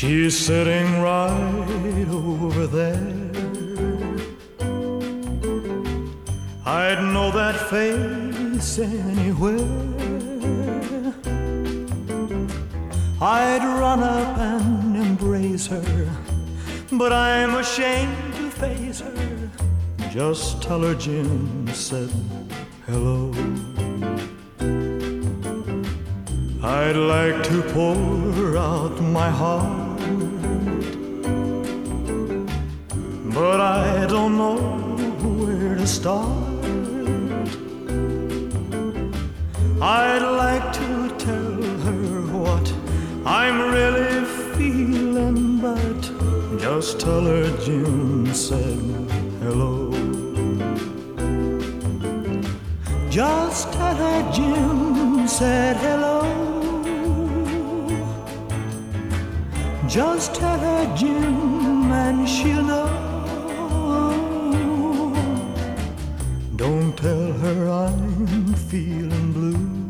She's sitting right over there. I'd know that face anywhere. I'd run up and embrace her, but I'm ashamed to face her. Just tell her Jim said hello. I'd like to pour out my heart, but I don't know where to start. I'd like to tell her what I'm really feeling, but just tell her Jim said hello. Just tell her Jim said hello. Just tell her Jim and she'll know. Don't tell her I'm feeling blue.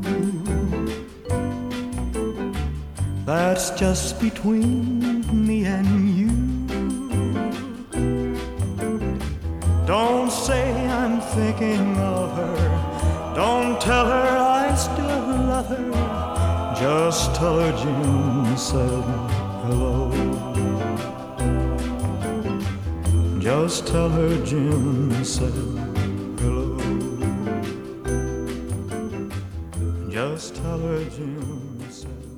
That's just between me and you. Don't say I'm thinking of her. Don't tell her I still love her. Just tell her Jim said hello. Just tell her Jim said hello. Just tell her Jim.